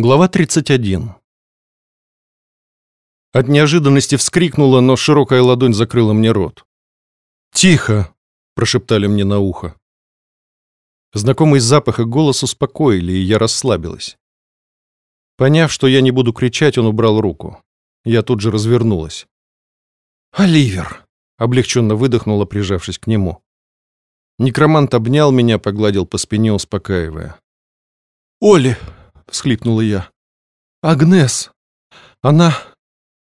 Глава 31. От неожиданности вскрикнула, но широкая ладонь закрыла мне рот. «Тихо!» – прошептали мне на ухо. Знакомый запах и голос успокоили, и я расслабилась. Поняв, что я не буду кричать, он убрал руку. Я тут же развернулась. «Оливер!» – облегченно выдохнула, прижавшись к нему. Некромант обнял меня, погладил по спине, успокаивая. «Оли!» — всхлипнула я. «Агнес! Она...»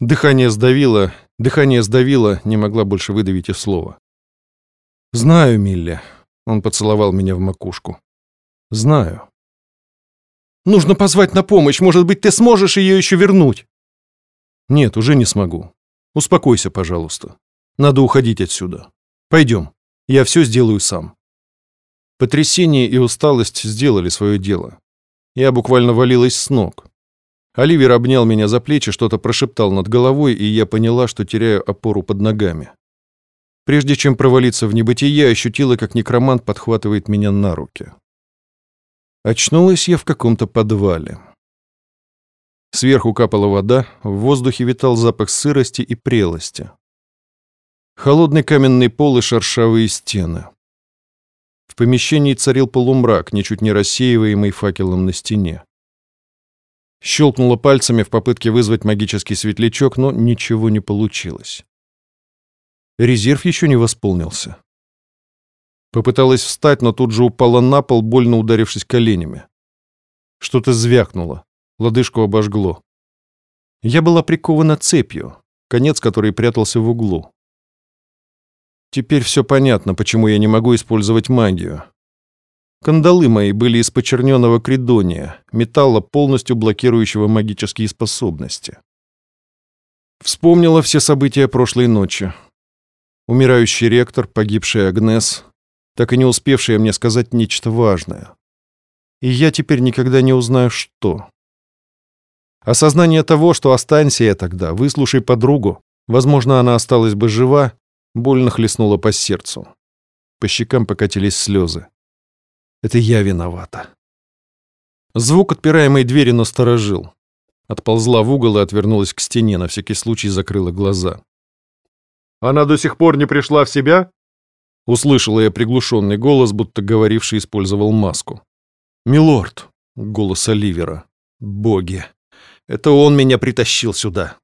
Дыхание сдавило, дыхание сдавило, не могла больше выдавить и слова. «Знаю, Милли», — он поцеловал меня в макушку. «Знаю». «Нужно позвать на помощь, может быть, ты сможешь ее еще вернуть?» «Нет, уже не смогу. Успокойся, пожалуйста. Надо уходить отсюда. Пойдем, я все сделаю сам». Потрясение и усталость сделали свое дело. Я буквально валилась с ног. Оливер обнял меня за плечи, что-то прошептал над головой, и я поняла, что теряю опору под ногами. Прежде чем провалиться в небытие, я ощутила, как некромант подхватывает меня на руки. Очнулась я в каком-то подвале. Сверху капала вода, в воздухе витал запах сырости и прелости. Холодный каменный пол и шершавые стены. В помещении царил полумрак, ничуть не рассеиваемый факелом на стене. Щелкнула пальцами в попытке вызвать магический светлячок, но ничего не получилось. Резерв еще не восполнился. Попыталась встать, но тут же упала на пол, больно ударившись коленями. Что-то звякнуло, лодыжку обожгло. Я была прикована цепью, конец которой прятался в углу. Теперь все понятно, почему я не могу использовать магию. Кандалы мои были из почерненного кридония, металла, полностью блокирующего магические способности. Вспомнила все события прошлой ночи. Умирающий ректор, погибший Агнес, так и не успевшая мне сказать нечто важное. И я теперь никогда не узнаю, что. Осознание того, что останься я тогда, выслушай подругу, возможно, она осталась бы жива, Больно хлестнуло по сердцу. По щекам покатились слезы. Это я виновата. Звук отпираемой двери насторожил. Отползла в угол и отвернулась к стене, на всякий случай закрыла глаза. «Она до сих пор не пришла в себя?» Услышала я приглушенный голос, будто говоривший использовал маску. «Милорд!» — голос Оливера. «Боги! Это он меня притащил сюда!»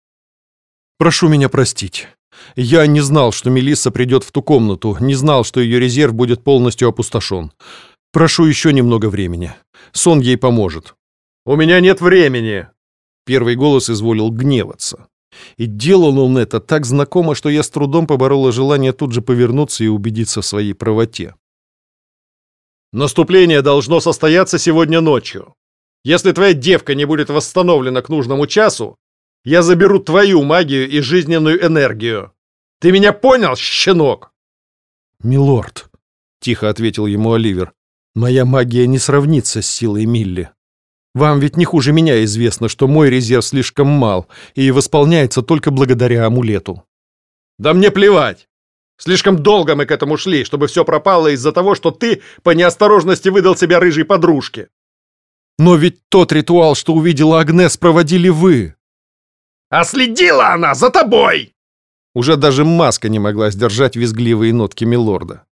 «Прошу меня простить. Я не знал, что Мелисса придет в ту комнату, не знал, что ее резерв будет полностью опустошен. Прошу еще немного времени. Сон ей поможет. «У меня нет времени!» Первый голос изволил гневаться. И делал он это так знакомо, что я с трудом поборола желание тут же повернуться и убедиться в своей правоте. «Наступление должно состояться сегодня ночью. Если твоя девка не будет восстановлена к нужному часу, я заберу твою магию и жизненную энергию. Ты меня понял, щенок?» «Милорд», — тихо ответил ему Оливер, — «моя магия не сравнится с силой Милли. Вам ведь не хуже меня известно, что мой резерв слишком мал и восполняется только благодаря амулету». «Да мне плевать! Слишком долго мы к этому шли, чтобы все пропало из-за того, что ты по неосторожности выдал себя рыжей подружке». «Но ведь тот ритуал, что увидела Агнес, проводили вы». «А следила она за тобой!» Уже даже маска не могла сдержать визгливые нотки милорда.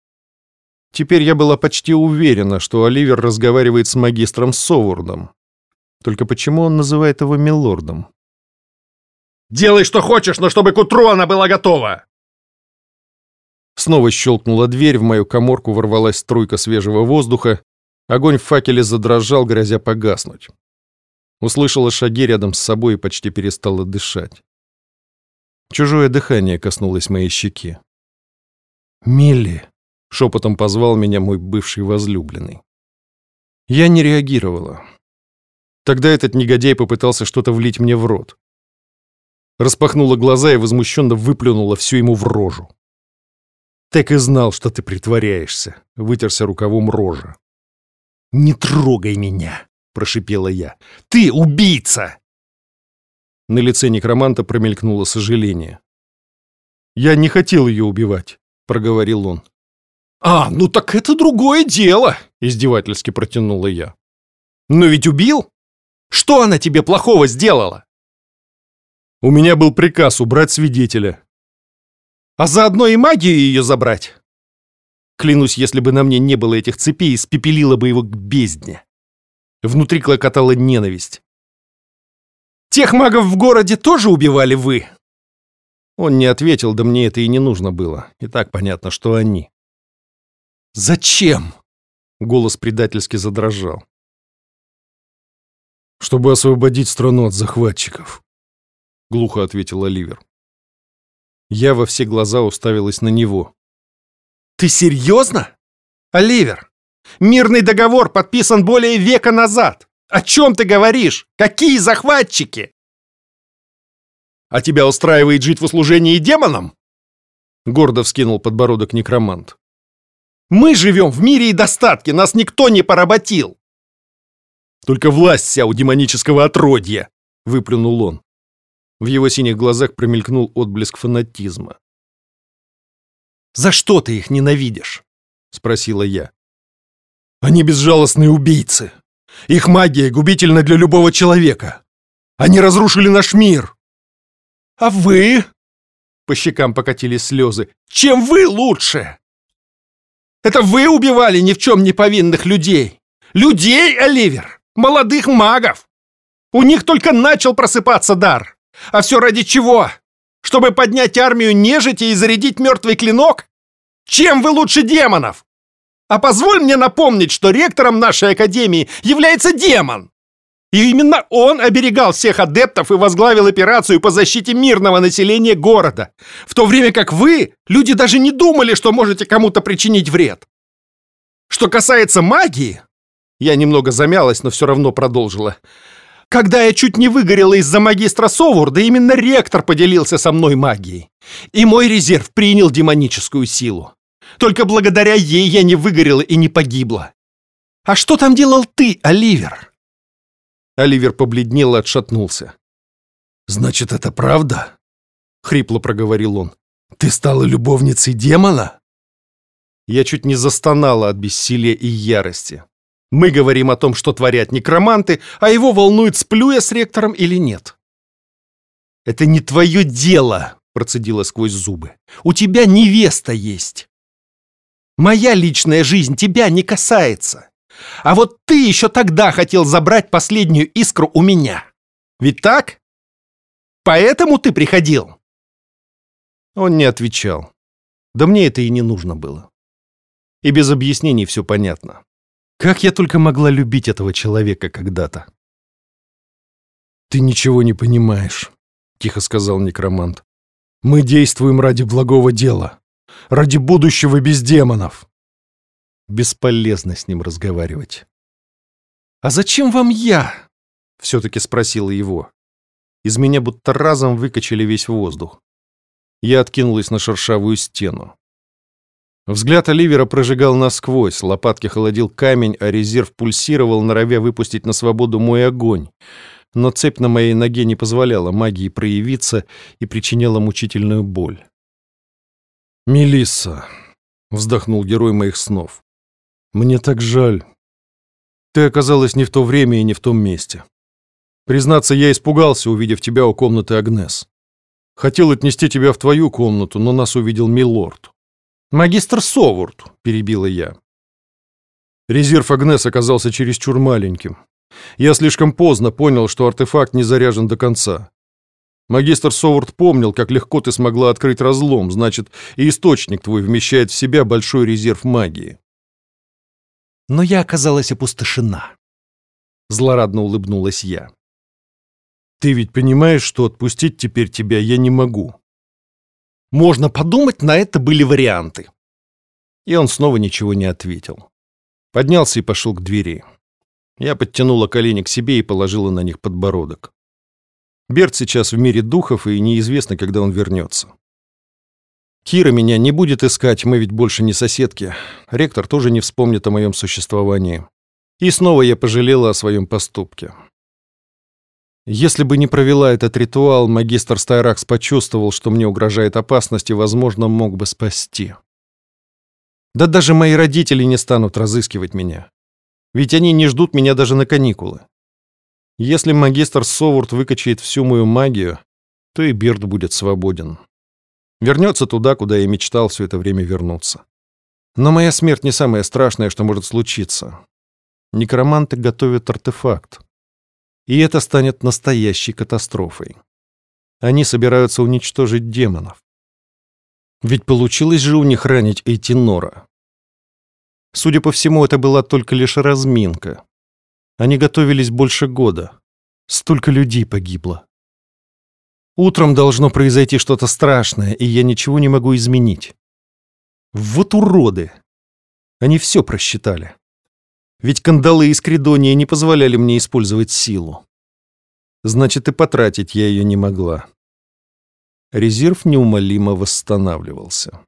Теперь я была почти уверена, что Оливер разговаривает с магистром Совурдом. Только почему он называет его милордом? «Делай, что хочешь, но чтобы к утру она была готова!» Снова щелкнула дверь, в мою коморку ворвалась струйка свежего воздуха, огонь в факеле задрожал, грозя погаснуть. Услышала шаги рядом с собой и почти перестала дышать. Чужое дыхание коснулось моей щеки. «Милли!» — шепотом позвал меня мой бывший возлюбленный. Я не реагировала. Тогда этот негодяй попытался что-то влить мне в рот. Распахнула глаза и возмущенно выплюнула всю ему в рожу. «Так и знал, что ты притворяешься», — вытерся рукавом рожа. «Не трогай меня!» — прошипела я. «Ты убийца!» На лице некроманта промелькнуло сожаление. «Я не хотел ее убивать», — проговорил он. «А, ну так это другое дело!» — издевательски протянула я. «Но ведь убил? Что она тебе плохого сделала? У меня был приказ убрать свидетеля. А заодно и магию ее забрать. Клянусь, если бы на мне не было этих цепей, испепелила бы его к бездне. Внутри клокотала ненависть. Тех магов в городе тоже убивали вы? Он не ответил, да мне это и не нужно было. И так понятно, что они. Зачем? Голос предательски задрожал. Чтобы освободить страну от захватчиков. Глухо ответил Оливер. Я во все глаза уставилась на него. Ты серьезно? Оливер, мирный договор подписан более века назад. О чем ты говоришь? Какие захватчики? А тебя устраивает жить в услужении демонам? Гордо вскинул подбородок некромант. Мы живем в мире и достатке, нас никто не поработил. Только власть вся у демонического отродья, выплюнул он. В его синих глазах промелькнул отблеск фанатизма. «За что ты их ненавидишь?» — спросила я. «Они безжалостные убийцы. Их магия губительна для любого человека. Они разрушили наш мир. А вы?» По щекам покатились слезы. «Чем вы лучше?» «Это вы убивали ни в чем не повинных людей! Людей, Оливер! Молодых магов! У них только начал просыпаться дар! А все ради чего? Чтобы поднять армию нежити и зарядить мертвый клинок? Чем вы лучше демонов? А позволь мне напомнить, что ректором нашей академии является демон. И именно он оберегал всех адептов и возглавил операцию по защите мирного населения города, в то время как вы, люди, даже не думали, что можете кому-то причинить вред. Что касается магии, я немного замялась, но все равно продолжила. Когда я чуть не выгорела из-за магистра Совурда, именно ректор поделился со мной магией. И мой резерв принял демоническую силу. Только благодаря ей я не выгорела и не погибла. А что там делал ты, Оливер? Оливер побледнел и отшатнулся. «Значит, это правда?» — хрипло проговорил он. «Ты стала любовницей демона?» Я чуть не застонала от бессилия и ярости. Мы говорим о том, что творят некроманты, а его волнует, сплю я с ректором или нет. «Это не твое дело», — процедила сквозь зубы. «У тебя невеста есть. Моя личная жизнь тебя не касается. А вот ты еще тогда хотел забрать последнюю искру у меня. Ведь так? Поэтому ты приходил?» Он не отвечал. Да мне это и не нужно было. И без объяснений все понятно. Как я только могла любить этого человека когда-то? «Ты ничего не понимаешь», — тихо сказал некромант. «Мы действуем ради благого дела, ради будущего без демонов». Бесполезно с ним разговаривать. «А зачем вам я?» — все-таки спросила его. Из меня будто разом выкачали весь воздух. Я откинулась на шершавую стену. Взгляд Оливера прожигал насквозь, лопатки холодил камень, а резерв пульсировал, норовя выпустить на свободу мой огонь. Но цепь на моей ноге не позволяла магии проявиться и причиняла мучительную боль. «Мелисса», — вздохнул герой моих снов, — «мне так жаль. Ты оказалась не в то время и не в том месте. Признаться, я испугался, увидев тебя у комнаты Агнес. Хотел отнести тебя в твою комнату, но нас увидел Милорд. «Магистр Совурд», — перебила я. Резерв Агнес оказался чересчур маленьким. Я слишком поздно понял, что артефакт не заряжен до конца. Магистр Совурд помнил, как легко ты смогла открыть разлом, значит, и источник твой вмещает в себя большой резерв магии. Но я оказалась опустошена. Злорадно улыбнулась я. Ты ведь понимаешь, что отпустить теперь тебя я не могу. Можно подумать, на это были варианты. И он снова ничего не ответил. Поднялся и пошел к двери. Я подтянула колени к себе и положила на них подбородок. Берт сейчас в мире духов, и неизвестно, когда он вернется. Кира меня не будет искать, мы ведь больше не соседки. Ректор тоже не вспомнит о моем существовании. И снова я пожалела о своем поступке. Если бы не провела этот ритуал, магистр Стайракс почувствовал, что мне угрожает опасность и, возможно, мог бы спасти. Да даже мои родители не станут разыскивать меня. Ведь они не ждут меня даже на каникулы. Если магистр Совурт выкачает всю мою магию, то и Бирд будет свободен. Вернется туда, куда я мечтал все это время вернуться. Но моя смерть не самое страшное, что может случиться. Некроманты готовят артефакт. И это станет настоящей катастрофой. Они собираются уничтожить демонов. Ведь получилось же у них ранить Эйтинора. Судя по всему, это была только лишь разминка. Они готовились больше года. Столько людей погибло. Утром должно произойти что-то страшное, и я ничего не могу изменить. Вот уроды! Они все просчитали. Ведь кандалы из Кридония не позволяли мне использовать силу. Значит, и потратить я ее не могла. Резерв неумолимо восстанавливался.